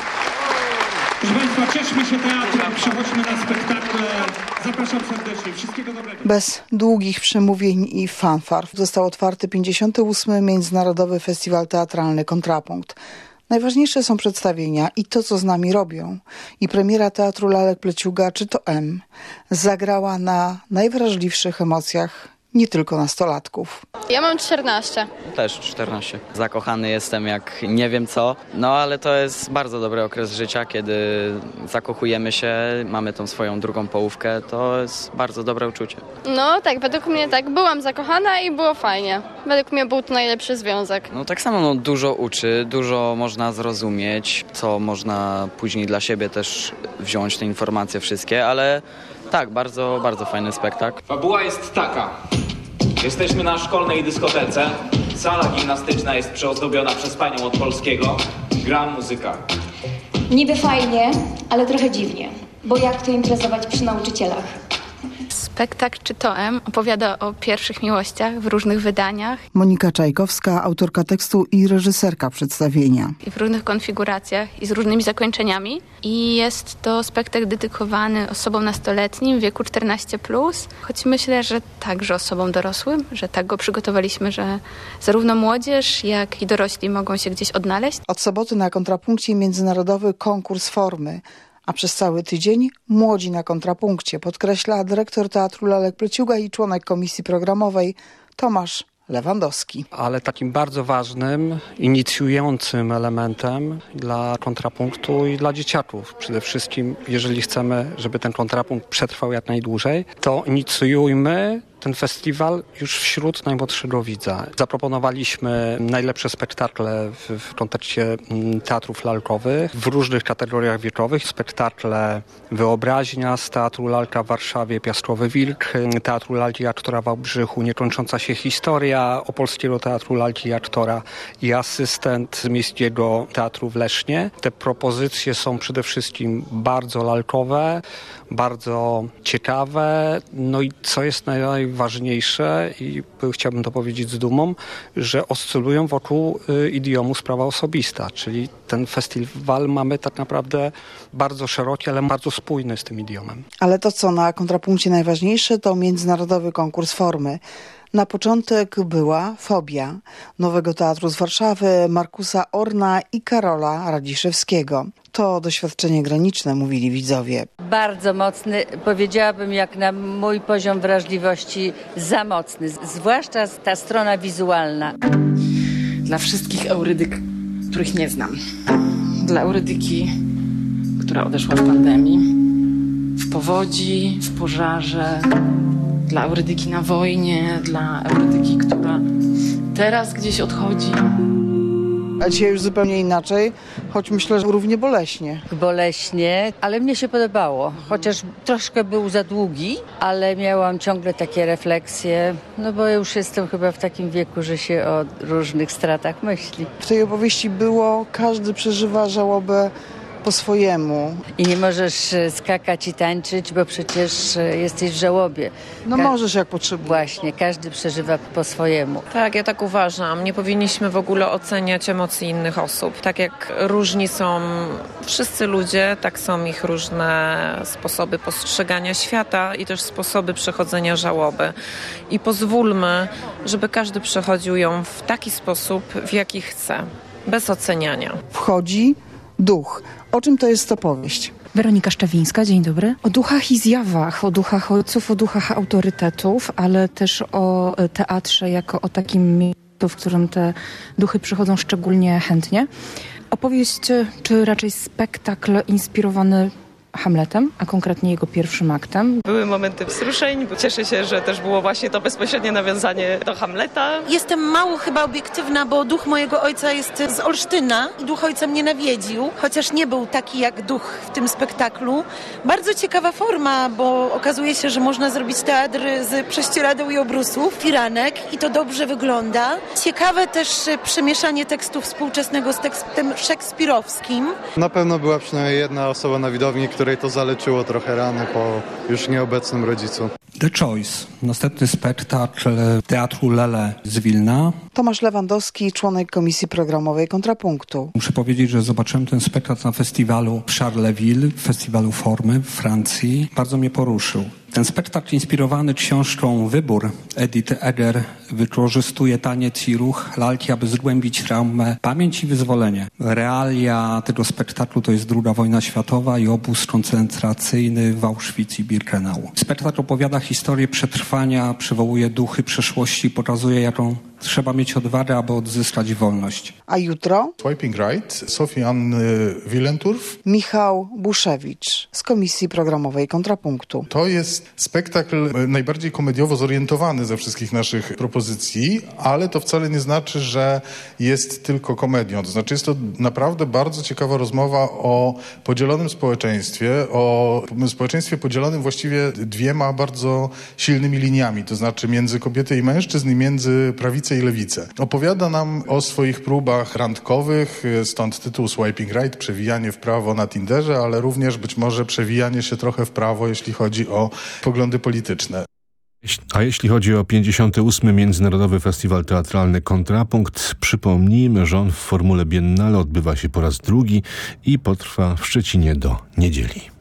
Proszę Państwa, cieszmy się teatrem, przechodźmy na spektakle. Zapraszam serdecznie. Wszystkiego dobrego. Bez długich przemówień i fanfar został otwarty 58. Międzynarodowy Festiwal Teatralny Kontrapunkt. Najważniejsze są przedstawienia i to, co z nami robią. I premiera Teatru Lalek Pleciuga, czy to M, zagrała na najwrażliwszych emocjach nie tylko nastolatków. Ja mam 14. Też 14. Zakochany jestem jak nie wiem co, no ale to jest bardzo dobry okres życia, kiedy zakochujemy się, mamy tą swoją drugą połówkę, to jest bardzo dobre uczucie. No tak, według mnie tak. Byłam zakochana i było fajnie. Według mnie był to najlepszy związek. No tak samo no, dużo uczy, dużo można zrozumieć, co można później dla siebie też wziąć te informacje wszystkie, ale tak, bardzo, bardzo fajny spektakl. Fabuła jest taka. Jesteśmy na szkolnej dyskotece. Sala gimnastyczna jest przeozdobiona przez panią od polskiego. Gra muzyka. Niby fajnie, ale trochę dziwnie. Bo jak to imprezować przy nauczycielach? Spektakl czy to M opowiada o pierwszych miłościach w różnych wydaniach Monika Czajkowska, autorka tekstu i reżyserka przedstawienia. i w różnych konfiguracjach i z różnymi zakończeniami. I jest to spektakl dedykowany osobom nastoletnim w wieku 14+, choć myślę, że także osobom dorosłym, że tak go przygotowaliśmy, że zarówno młodzież, jak i dorośli mogą się gdzieś odnaleźć. Od soboty na kontrapunkcie międzynarodowy konkurs formy, a przez cały tydzień młodzi na kontrapunkcie, podkreśla dyrektor Teatru Lalek Pleciuga i członek komisji programowej Tomasz Lewandowski. ale takim bardzo ważnym, inicjującym elementem dla kontrapunktu i dla dzieciaków. Przede wszystkim, jeżeli chcemy, żeby ten kontrapunkt przetrwał jak najdłużej, to inicjujmy ten festiwal już wśród najmłodszego widza. Zaproponowaliśmy najlepsze spektakle w, w kontekście mm, teatrów lalkowych w różnych kategoriach wiekowych. Spektakle Wyobraźnia z Teatru Lalka w Warszawie, Piaskowy Wilk, Teatru Lalki Aktora w Wałbrzychu, Niekończąca się historia Opolskiego Teatru Lalki Aktora i asystent z Miejskiego Teatru w Lesznie. Te propozycje są przede wszystkim bardzo lalkowe, bardzo ciekawe. No i co jest najważniejsze i chciałbym to powiedzieć z dumą, że oscylują wokół y, idiomu sprawa osobista, czyli ten festiwal mamy tak naprawdę bardzo szeroki, ale bardzo spójny z tym idiomem. Ale to, co na kontrapunkcie najważniejsze, to międzynarodowy konkurs formy. Na początek była Fobia Nowego Teatru z Warszawy, Markusa Orna i Karola Radziszewskiego. To doświadczenie graniczne, mówili widzowie. Bardzo mocny, powiedziałabym jak na mój poziom wrażliwości za mocny, zwłaszcza ta strona wizualna. Dla wszystkich eurydyk, których nie znam. Dla eurydyki, która odeszła w pandemii, w powodzi, w pożarze, dla eurydyki na wojnie, dla eurydyki, która teraz gdzieś odchodzi. A dzisiaj już zupełnie inaczej, choć myślę, że równie boleśnie. Boleśnie, ale mnie się podobało. Chociaż troszkę był za długi, ale miałam ciągle takie refleksje, no bo już jestem chyba w takim wieku, że się o różnych stratach myśli. W tej opowieści było, każdy przeżywa żałobę po swojemu. I nie możesz e, skakać i tańczyć, bo przecież e, jesteś w żałobie. No możesz jak potrzebujesz. Właśnie, każdy przeżywa po swojemu. Tak, ja tak uważam. Nie powinniśmy w ogóle oceniać emocji innych osób. Tak jak różni są wszyscy ludzie, tak są ich różne sposoby postrzegania świata i też sposoby przechodzenia żałoby. I pozwólmy, żeby każdy przechodził ją w taki sposób, w jaki chce, bez oceniania. Wchodzi duch. O czym to jest opowieść? Weronika Szczewińska, dzień dobry. O duchach i zjawach, o duchach ojców, o duchach autorytetów, ale też o teatrze jako o takim miejscu, w którym te duchy przychodzą szczególnie chętnie. Opowieść, czy raczej spektakl inspirowany Hamletem, a konkretnie jego pierwszym aktem. Były momenty wzruszeń, bo cieszę się, że też było właśnie to bezpośrednie nawiązanie do Hamleta. Jestem mało chyba obiektywna, bo duch mojego ojca jest z Olsztyna i duch ojca mnie nawiedził, chociaż nie był taki jak duch w tym spektaklu. Bardzo ciekawa forma, bo okazuje się, że można zrobić teatr z prześcieradeł i obrusów, firanek i to dobrze wygląda. Ciekawe też przemieszanie tekstu współczesnego z tekstem szekspirowskim. Na pewno była przynajmniej jedna osoba na widowni, której to zaleczyło trochę rany po już nieobecnym rodzicu. The Choice, następny spektakl Teatru Lele z Wilna. Tomasz Lewandowski, członek Komisji Programowej Kontrapunktu. Muszę powiedzieć, że zobaczyłem ten spektakl na festiwalu w Charleville, festiwalu Formy w Francji. Bardzo mnie poruszył. Ten spektakl inspirowany książką Wybór Edith Egger wykorzystuje taniec i ruch lalki, aby zgłębić traumę, pamięć i wyzwolenie. Realia tego spektaklu to jest II wojna światowa i obóz koncentracyjny w Auschwitz i Birkenau. Spektakl opowiada historię przetrwania, przywołuje duchy przeszłości, pokazuje jaką trzeba mieć odwagę, aby odzyskać wolność. A jutro? Swiping Right, Sofii Ann Wilenturf. Michał Buszewicz z Komisji Programowej Kontrapunktu. To jest spektakl najbardziej komediowo zorientowany ze wszystkich naszych propozycji, ale to wcale nie znaczy, że jest tylko komedią. To znaczy jest to naprawdę bardzo ciekawa rozmowa o podzielonym społeczeństwie, o społeczeństwie podzielonym właściwie dwiema bardzo silnymi liniami, to znaczy między kobiety i mężczyzn i między prawicą i lewicę. Opowiada nam o swoich próbach randkowych, stąd tytuł Swiping Right, przewijanie w prawo na Tinderze, ale również być może przewijanie się trochę w prawo, jeśli chodzi o poglądy polityczne. A jeśli chodzi o 58. Międzynarodowy Festiwal Teatralny Kontrapunkt, przypomnijmy, że on w formule Biennale odbywa się po raz drugi i potrwa w Szczecinie do niedzieli.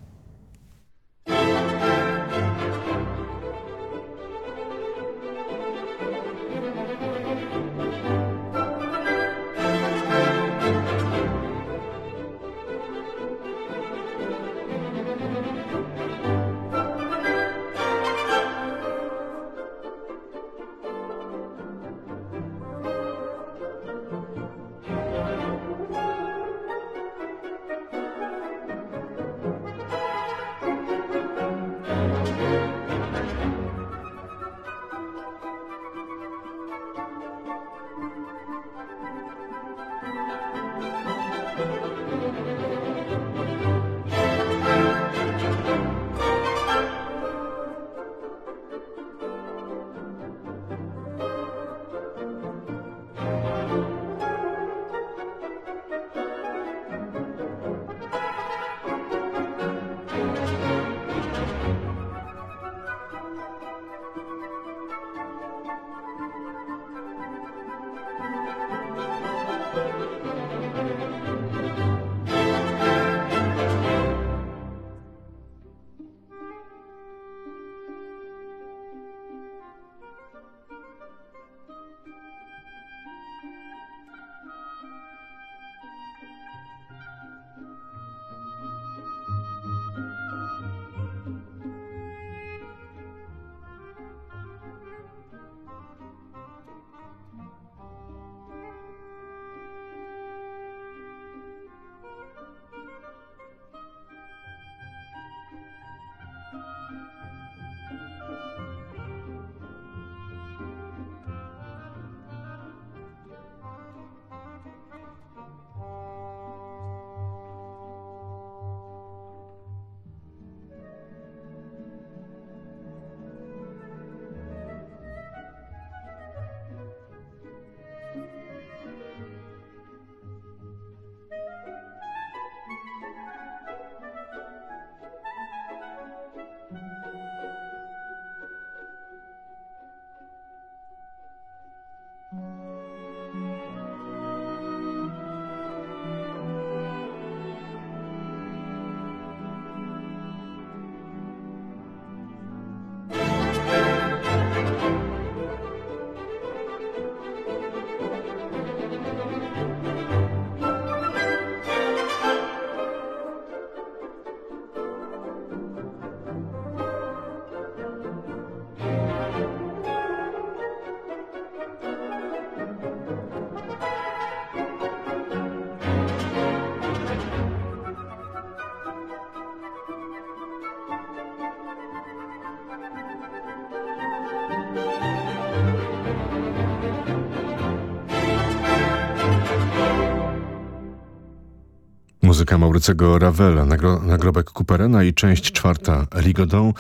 Muzyka Maurycego Ravela, nagro, nagrobek Couperena i część czwarta Rigaudon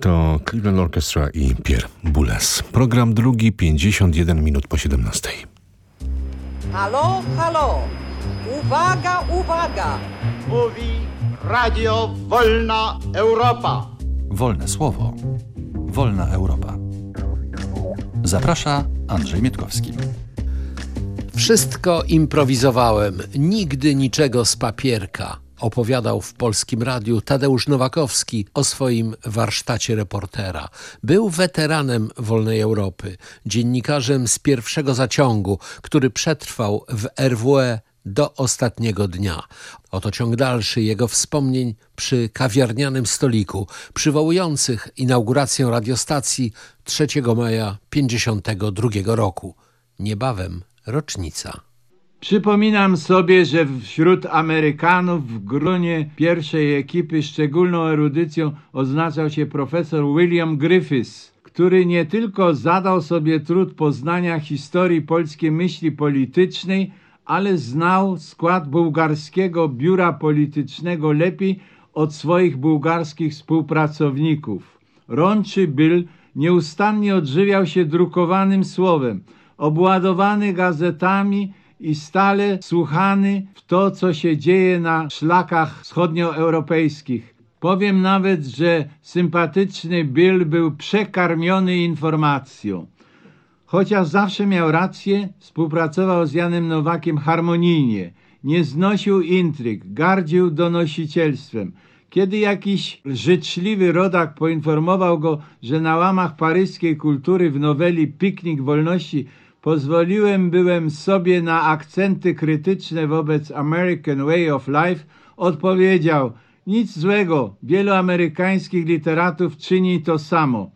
to Cleveland Orchestra i Pierre Boulez. Program drugi, 51 minut po 17. Halo, halo! Uwaga, uwaga! Mówi Radio Wolna Europa. Wolne słowo. Wolna Europa. Zaprasza Andrzej Mietkowski. Wszystko improwizowałem, nigdy niczego z papierka. Opowiadał w polskim radiu Tadeusz Nowakowski o swoim warsztacie reportera. Był weteranem Wolnej Europy, dziennikarzem z pierwszego zaciągu, który przetrwał w RWE do ostatniego dnia. Oto ciąg dalszy jego wspomnień przy kawiarnianym stoliku, przywołujących inaugurację radiostacji 3 maja 52 roku. Niebawem rocznica. Przypominam sobie, że wśród Amerykanów w gronie pierwszej ekipy szczególną erudycją oznaczał się profesor William Griffiths, który nie tylko zadał sobie trud poznania historii polskiej myśli politycznej, ale znał skład bułgarskiego biura politycznego lepiej od swoich bułgarskich współpracowników. Rączy Bill nieustannie odżywiał się drukowanym słowem, obładowany gazetami i stale słuchany w to, co się dzieje na szlakach wschodnioeuropejskich. Powiem nawet, że sympatyczny Bill był przekarmiony informacją. Chociaż zawsze miał rację, współpracował z Janem Nowakiem harmonijnie, nie znosił intryg, gardził donosicielstwem. Kiedy jakiś życzliwy rodak poinformował go, że na łamach paryskiej kultury w noweli Piknik Wolności pozwoliłem byłem sobie na akcenty krytyczne wobec American Way of Life, odpowiedział, nic złego, wielu amerykańskich literatów czyni to samo.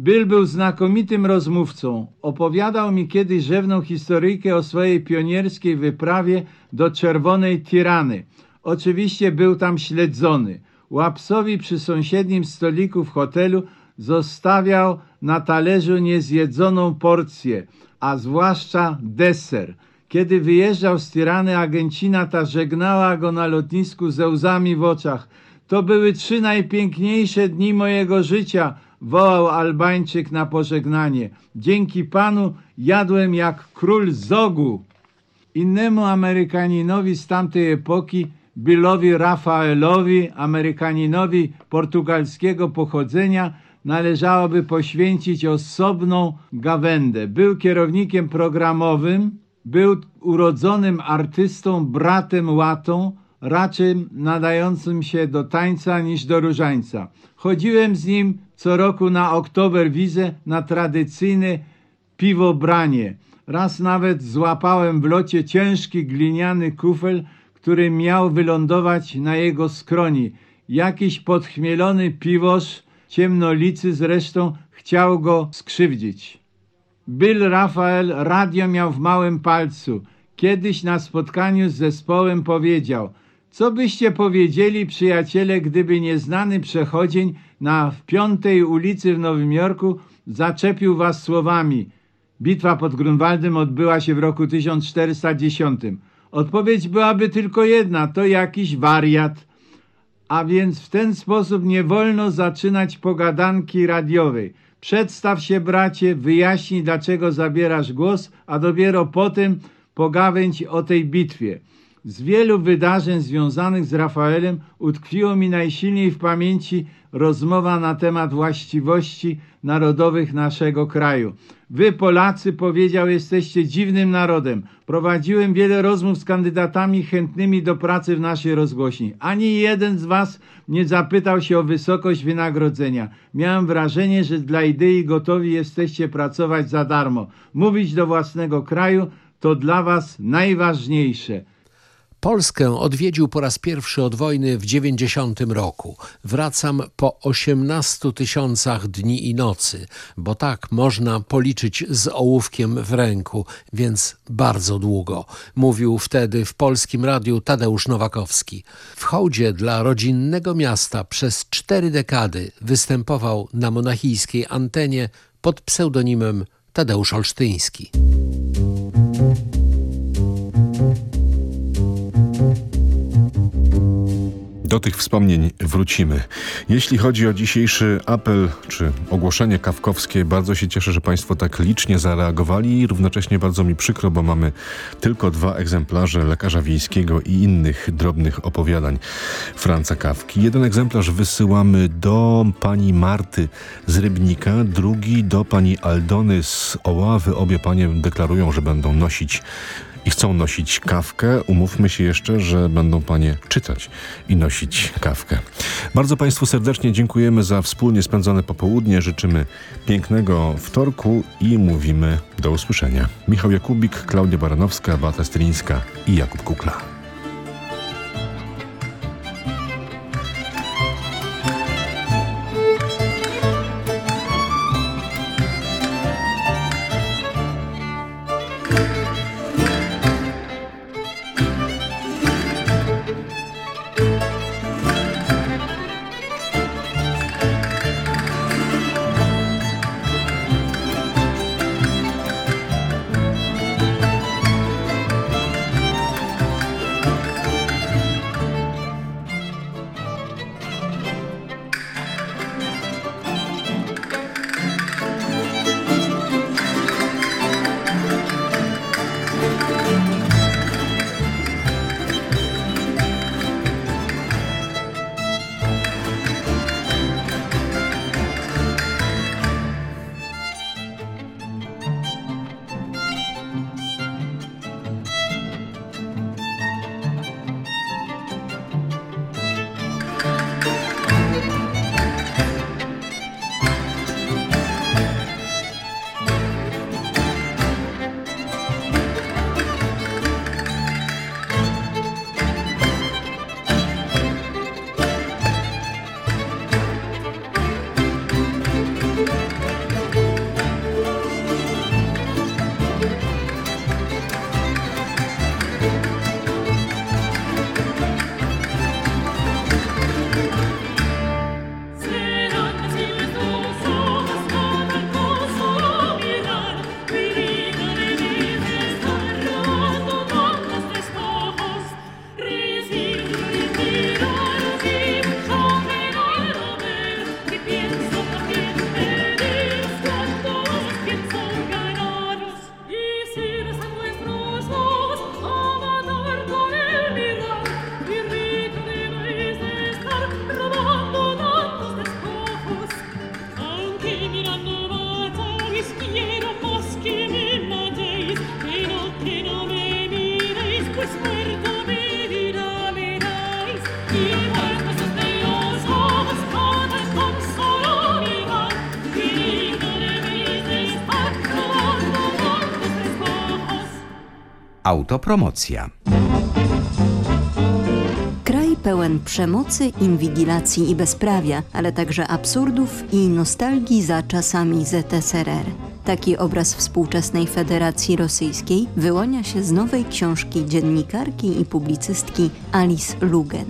Bill był znakomitym rozmówcą. Opowiadał mi kiedyś rzewną historyjkę o swojej pionierskiej wyprawie do Czerwonej Tirany. Oczywiście był tam śledzony. Łapsowi przy sąsiednim stoliku w hotelu zostawiał na talerzu niezjedzoną porcję, a zwłaszcza deser. Kiedy wyjeżdżał z Tirany, agencina ta żegnała go na lotnisku ze łzami w oczach. To były trzy najpiękniejsze dni mojego życia, wołał Albańczyk na pożegnanie. Dzięki panu jadłem jak król zogu. Innemu Amerykaninowi z tamtej epoki, Billowi Rafaelowi, Amerykaninowi portugalskiego pochodzenia, należałoby poświęcić osobną gawędę. Był kierownikiem programowym, był urodzonym artystą, bratem łatą, raczej nadającym się do tańca niż do różańca. Chodziłem z nim co roku na Oktoberwizę na tradycyjne piwobranie. Raz nawet złapałem w locie ciężki gliniany kufel, który miał wylądować na jego skroni. Jakiś podchmielony piwosz, ciemnolicy zresztą, chciał go skrzywdzić. Bill Rafael radio miał w małym palcu. Kiedyś na spotkaniu z zespołem powiedział – co byście powiedzieli, przyjaciele, gdyby nieznany przechodzień na piątej ulicy w Nowym Jorku zaczepił was słowami Bitwa pod Grunwaldem odbyła się w roku 1410. Odpowiedź byłaby tylko jedna, to jakiś wariat. A więc w ten sposób nie wolno zaczynać pogadanki radiowej. Przedstaw się, bracie, wyjaśnij, dlaczego zabierasz głos, a dopiero potem pogawędź o tej bitwie. Z wielu wydarzeń związanych z Rafaelem utkwiło mi najsilniej w pamięci rozmowa na temat właściwości narodowych naszego kraju. Wy, Polacy, powiedział, jesteście dziwnym narodem. Prowadziłem wiele rozmów z kandydatami chętnymi do pracy w naszej rozgłośni. Ani jeden z was nie zapytał się o wysokość wynagrodzenia. Miałem wrażenie, że dla idei gotowi jesteście pracować za darmo. Mówić do własnego kraju to dla was najważniejsze. Polskę odwiedził po raz pierwszy od wojny w 90 roku. Wracam po 18 tysiącach dni i nocy, bo tak można policzyć z ołówkiem w ręku, więc bardzo długo, mówił wtedy w polskim radiu Tadeusz Nowakowski. W hołdzie dla rodzinnego miasta przez cztery dekady występował na monachijskiej antenie pod pseudonimem Tadeusz Olsztyński. Do tych wspomnień wrócimy. Jeśli chodzi o dzisiejszy apel czy ogłoszenie kawkowskie, bardzo się cieszę, że Państwo tak licznie zareagowali i równocześnie bardzo mi przykro, bo mamy tylko dwa egzemplarze lekarza wiejskiego i innych drobnych opowiadań Franca Kawki. Jeden egzemplarz wysyłamy do pani Marty z Rybnika, drugi do pani Aldony z Oławy. Obie panie deklarują, że będą nosić i chcą nosić kawkę, umówmy się jeszcze, że będą panie czytać i nosić kawkę. Bardzo Państwu serdecznie dziękujemy za wspólnie spędzone popołudnie. Życzymy pięknego wtorku i mówimy do usłyszenia. Michał Jakubik, Klaudia Baranowska, Beata Stylińska i Jakub Kukla. Autopromocja. Kraj pełen przemocy, inwigilacji i bezprawia, ale także absurdów i nostalgii za czasami ZSRR. Taki obraz współczesnej Federacji Rosyjskiej wyłania się z nowej książki dziennikarki i publicystki Alice Lugen.